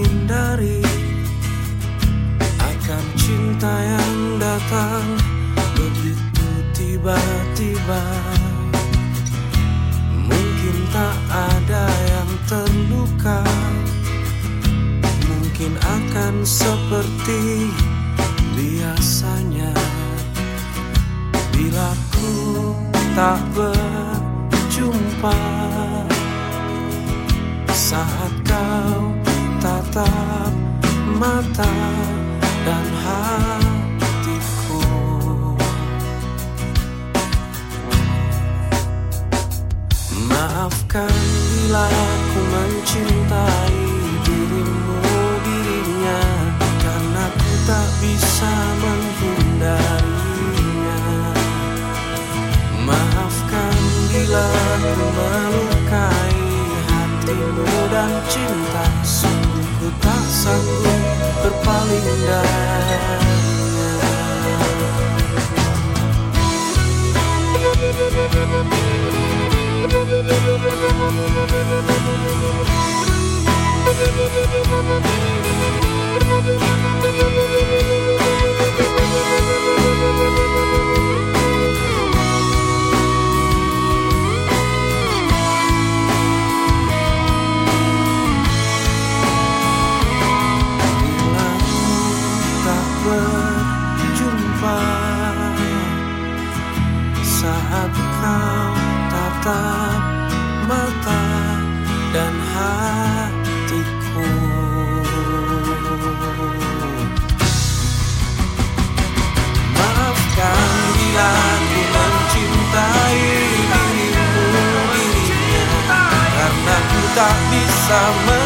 hindari Akan cinta yang datang. Begitu tiba-tiba Mungkin tak ada yang terluka. Mungkin akan seperti biasanya. Bila ku tak berjumpa saat kau tatap mata dan hatiku. Maafkan bila ku mencintai dirimu dirinya Karena ku tak bisa menghindarinya. Maafkan bila ku melukai falling down. Berjumpa. Saat kau tatap mata dan hatiku. Maafkan bila ku mencintai dirimu Karena ku tak bisa menghindarinya